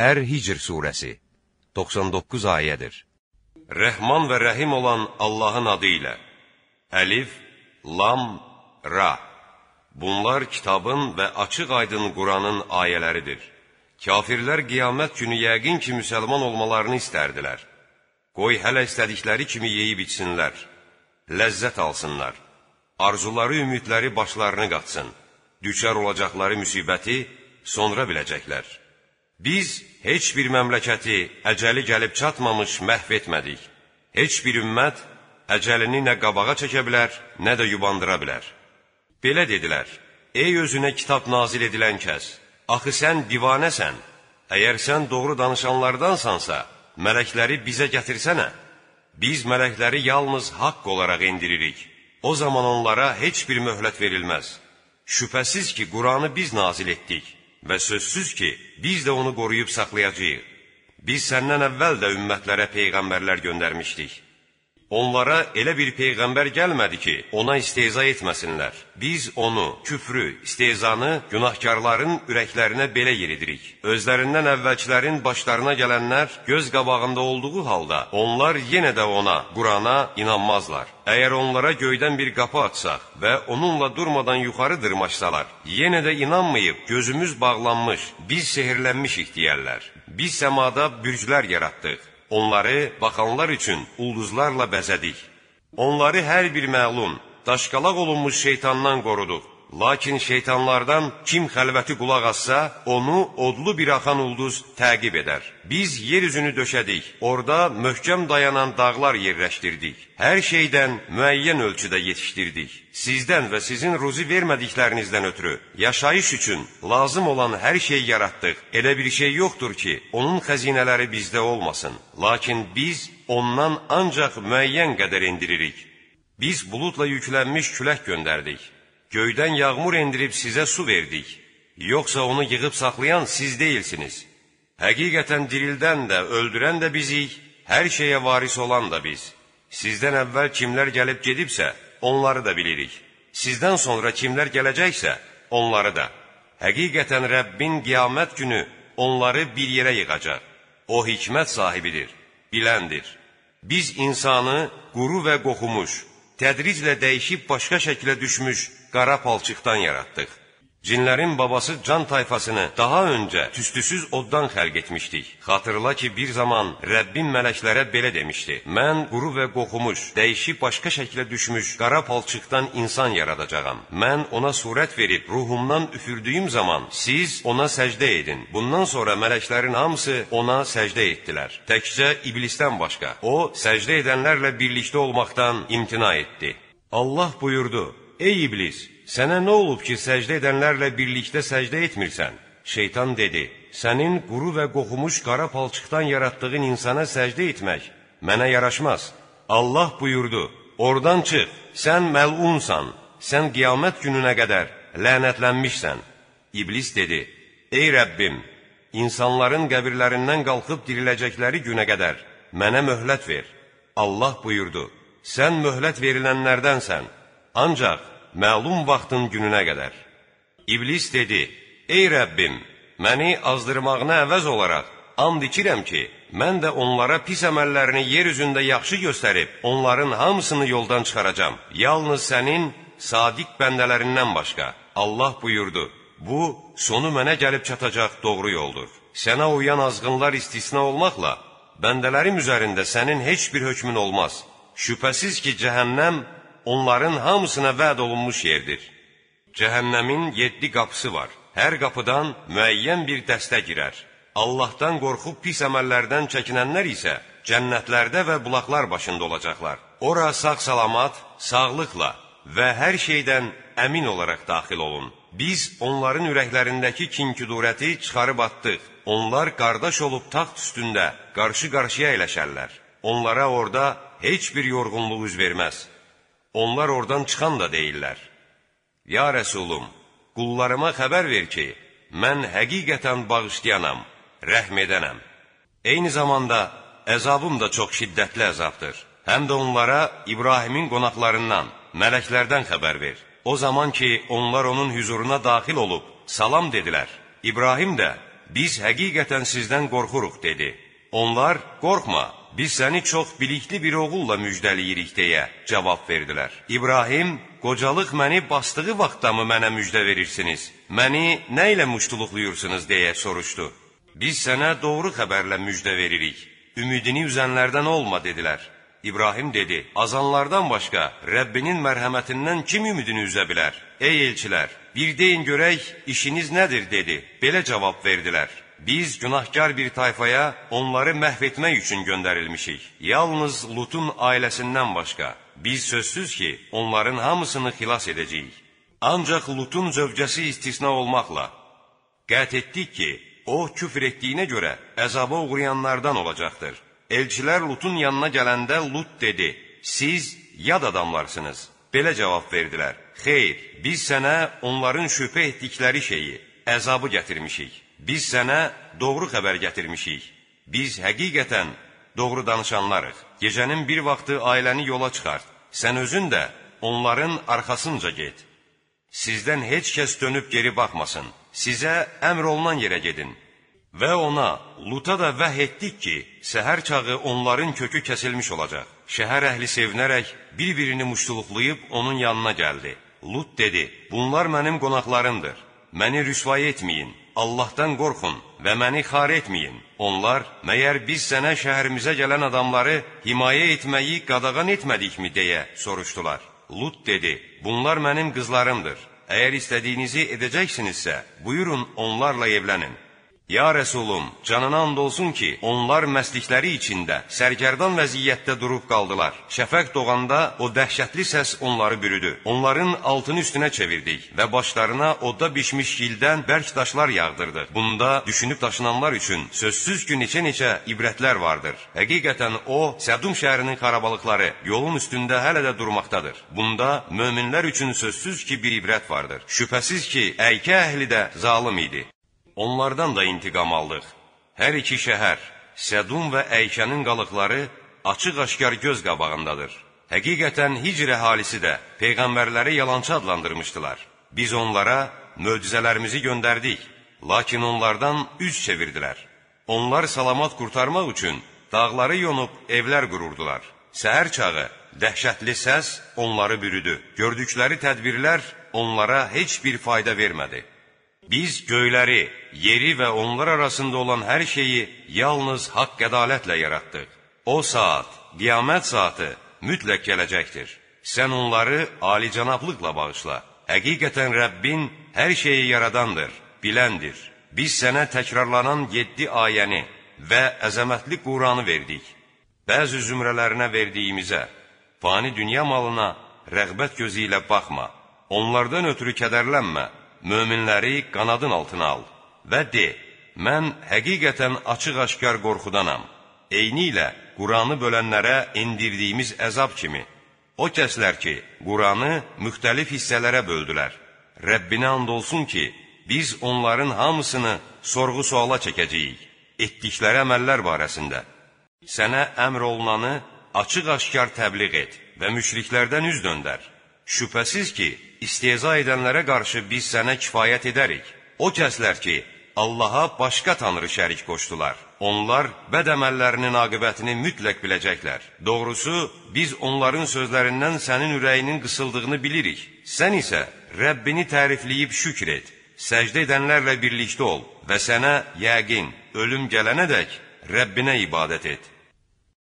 Ər-Hicr surəsi 99 ayədir. Rəhman və Rəhim olan Allahın adı ilə Əlif, Lam, Ra Bunlar kitabın və açıq-aydın Quranın ayələridir. Kafirlər qiyamət günü yəqin ki, müsəlman olmalarını istərdilər. Qoy hələ istədikləri kimi yeyib içsinlər, ləzzət alsınlar. Arzuları, ümidləri başlarını qatsın. Düşər olacaqları müsibəti sonra biləcəklər. Biz heç bir məmləkəti əcəli gəlib çatmamış məhv etmədik. Heç bir ümmət əcəlini nə qabağa çəkə bilər, nə də yubandıra bilər. Belə dedilər, ey özünə kitab nazil edilən kəs, axı sən divanəsən, əgər sən doğru danışanlardansansa, mələkləri bizə gətirsənə, biz mələkləri yalnız haqq olaraq indiririk, o zaman onlara heç bir möhlət verilməz. Şübhəsiz ki, Quranı biz nazil etdik və sözsüz ki, biz də onu qoruyub saxlayacağıq. Biz səndən əvvəl də ümmətlərə peyğəmbərlər göndərmişdik. Onlara elə bir peyğəmbər gəlmədi ki, ona istehza etməsinlər. Biz onu, küfrü, istehzanı günahkarların ürəklərinə belə yeridirik. Özlərindən əvvəlkilərin başlarına gələnlər göz qabağında olduğu halda, onlar yenə də ona, Qurana inanmazlar. Əgər onlara göydən bir qapı açsaq və onunla durmadan yuxarı dırmaşsalar, yenə də inanmayıb gözümüz bağlanmış, biz sehirlənmişik deyərlər. Biz səmada bürclər yaratdıq Onları baxanlar üçün ulduzlarla bəzədik. Onları hər bir məlum, daşqalaq olunmuş şeytandan qoruduq. Lakin şeytanlardan kim xəlvəti qulaq assa, onu odlu bir axan ulduz təqib edər. Biz yer üzünü döşədik, orada möhkəm dayanan dağlar yerləşdirdik. Hər şeydən müəyyən ölçüdə yetişdirdik. Sizdən və sizin ruzi vermədiklərinizdən ötürü yaşayış üçün lazım olan hər şeyi yaratdıq. Elə bir şey yoxdur ki, onun xəzinələri bizdə olmasın. Lakin biz ondan ancaq müəyyən qədər indiririk. Biz buludla yüklənmiş külək göndərdik. Göydən yağmur endirib sizə su verdik. Yoxsa onu yığıb saxlayan siz deyilsiniz. Həqiqətən dirildən də, öldürən də bizik, hər şeyə varis olan da biz. Sizdən əvvəl kimlər gəlib gedibsə, onları da bilirik. Sizdən sonra kimlər gələcəksə, onları da. Həqiqətən Rəbbin qiyamət günü onları bir yerə yığacaq. O hikmət sahibidir, biləndir. Biz insanı quru və qoxumuş, tədriclə dəyişib başqa şəklə düşmüş qara palçıqdan yaratdıq. Cinlərin babası can tayfasını daha öncə tüstüsüz oddan xəlq etmişdik. Xatırla ki, bir zaman Rəbbin mələklərə belə demişdi. Mən quru və qoxumuş, dəyişib başqa şəklə düşmüş qara palçıqdan insan yaradacağam. Mən ona surət verib ruhumdan üfürdüyüm zaman siz ona səcdə edin. Bundan sonra mələklərin hamısı ona səcdə etdilər. Təkcə iblisdən başqa. O, səcdə edənlərlə birlikdə olmaqdan imtina etdi. Allah buyurdu, Ey iblis, sənə nə olub ki, səcdə edənlərlə birlikdə səcdə etmirsən? Şeytan dedi, sənin quru və qoxumuş qara palçıqdan yaratdığın insana səcdə etmək mənə yaraşmaz. Allah buyurdu, oradan çıx, sən məlunsan, sən qiyamət gününə qədər lənətlənmişsən. İblis dedi, ey Rəbbim, insanların qəbirlərindən qalxıb diriləcəkləri günə qədər mənə möhlət ver. Allah buyurdu, sən möhlət verilənlərdənsən, ancaq məlum vaxtın gününə qədər. İblis dedi, ey Rəbbim, məni azdırmağına əvəz olaraq, and içirəm ki, mən də onlara pis əməllərini yer üzündə yaxşı göstərib, onların hamısını yoldan çıxaracam. Yalnız sənin sadiq bəndələrindən başqa. Allah buyurdu, bu, sonu mənə gəlib çatacaq doğru yoldur. Sənə uyan azğınlar istisna olmaqla, bəndələrim üzərində sənin heç bir hökmün olmaz. Şübhəsiz ki, cəhənnəm onların hamısına vəd olunmuş yerdir. Cəhənnəmin yeddi qapısı var. Hər qapıdan müəyyən bir dəstə girər. Allahdan qorxub pis əməllərdən çəkinənlər isə cənnətlərdə və bulaqlar başında olacaqlar. Ora sağ-salamat, sağlıqla və hər şeydən əmin olaraq daxil olun. Biz onların ürəklərindəki kinküdurəti çıxarıb attıq. Onlar qardaş olub taxt üstündə qarşı-qarşıya eləşərlər. Onlara orada heç bir yorğunluq üz verməz. Onlar oradan çıxan da deyirlər. Ya Rəsulum, qullarıma xəbər ver ki, mən həqiqətən bağışlayanam, rəhm edənəm. Eyni zamanda əzabım da çox şiddətli əzabdır. Həm də onlara İbrahimin qonaqlarından, mələklərdən xəbər ver. O zaman ki, onlar onun hüzuruna daxil olub, salam dedilər. İbrahim də, biz həqiqətən sizdən qorxuruq, dedi. Onlar, qorxma, biz səni çox bilikli bir oğulla müjdəliyirik, deyə cavab verdilər. İbrahim, qocalıq məni basdığı vaxtdamı mənə müjdə verirsiniz? Məni nə ilə muştuluqluyursunuz, deyə soruşdu. Biz sənə doğru xəbərlə müjdə veririk. Ümidini üzənlərdən olma, dedilər. İbrahim dedi, azanlardan başqa Rəbbinin mərhəmətindən kim ümidini üzə bilər? Ey elçilər, bir deyin görək, işiniz nədir, dedi. Belə cavab verdilər. Biz günahkar bir tayfaya onları məhv etmək üçün göndərilmişik. Yalnız Lutun ailəsindən başqa. Biz sözsüz ki, onların hamısını xilas edəcəyik. Ancaq Lutun zövcəsi istisna olmaqla. Qət etdik ki, o küfr etdiyinə görə əzaba uğrayanlardan olacaqdır. Elçilər Lutun yanına gələndə Lut dedi, siz yad adamlarsınız. Belə cavab verdilər, xeyr, biz sənə onların şübhə etdikləri şeyi, əzabı gətirmişik. Biz sənə doğru xəbər gətirmişik. Biz həqiqətən doğru danışanlarıq. Gecənin bir vaxtı ailəni yola çıxart. Sən özün də onların arxasınca get. Sizdən heç kəs dönüb geri baxmasın. Sizə əmr olunan yerə gedin. Və ona, Luta da vəh etdik ki, səhər çağı onların kökü kəsilmiş olacaq. Şəhər əhli sevinərək bir-birini muştuluqlayıb onun yanına gəldi. Lut dedi, bunlar mənim qonaqlarımdır. Məni rüsvay etməyin, Allahdan qorxun və məni xar etməyin. Onlar, məyər biz sənə şəhərimizə gələn adamları himayə etməyi qadağan etmədikmi, deyə soruşdular. Lut dedi, bunlar mənim qızlarımdır. Əgər istədiyinizi edəcəksinizsə, buyurun onlarla evlənin. Ya Rəsulum, canına and olsun ki, onlar məslikləri içində, sərgərdan vəziyyətdə durub qaldılar. Şəfəq doğanda o dəhşətli səs onları bürüdü. Onların altını üstünə çevirdik və başlarına odda bişmiş gildən bərk daşlar yağdırdıq. Bunda düşünüb daşınanlar üçün sözsüz ki, neçə-neçə ibrətlər vardır. Həqiqətən o, Sədum şəhərinin xarabalıqları yolun üstündə hələ də durmaqdadır. Bunda möminlər üçün sözsüz ki, bir ibrət vardır. Şübhəsiz ki, əykə əhli də zalım idi. Onlardan da intiqam aldıq. Hər iki şəhər, Sədum və Əykənin qalıqları açıq-aşkar göz qabağındadır. Həqiqətən Hicr əhalisi də peyğəmbərləri yalançı adlandırmışdılar. Biz onlara möcüzələrimizi göndərdik, lakin onlardan üz çevirdilər. Onlar salamat qurtarmaq üçün dağları yonub evlər qururdular. Səhər çağı dəhşətli səs onları bürüdü. Gördükləri tədbirlər onlara heç bir fayda vermədi. Biz göyləri, yeri və onlar arasında olan hər şeyi yalnız haqq ədalətlə yaratdıq. O saat, qiyamət saatı mütləq gələcəkdir. Sən onları alicənablıqla bağışla. Həqiqətən Rəbbin hər şeyi yaradandır, biləndir. Biz sənə təkrarlanan yeddi ayəni və əzəmətli Quranı verdik. Bəzi zümrələrinə verdiyimizə, fani dünya malına rəğbət gözü ilə baxma. Onlardan ötürü kədərlənmə möminləri qanadın altına al və de, mən həqiqətən açıq-aşkar qorxudanam. Eyni ilə Quranı bölənlərə indirdiyimiz əzab kimi. O kəslər ki, Quranı müxtəlif hissələrə böldülər. Rəbbinə and olsun ki, biz onların hamısını sorğu-suala çəkəcəyik, etdikləri əməllər barəsində. Sənə əmr olunanı açıq-aşkar təbliğ et və müşriklərdən üz döndər. Şübhəsiz ki, isteza edənlərə qarşı biz sənə kifayət edərik. O kəslər ki, Allaha başqa tanrı şərik qoşdular. Onlar bəd əməllərinin aqibətini mütləq biləcəklər. Doğrusu, biz onların sözlərindən sənin ürəyinin qısıldığını bilirik. Sən isə Rəbbini tərifləyib şükr et. Səcdə edənlərlə birlikdə ol və sənə yəqin, ölüm gələnədək Rəbbinə ibadət et.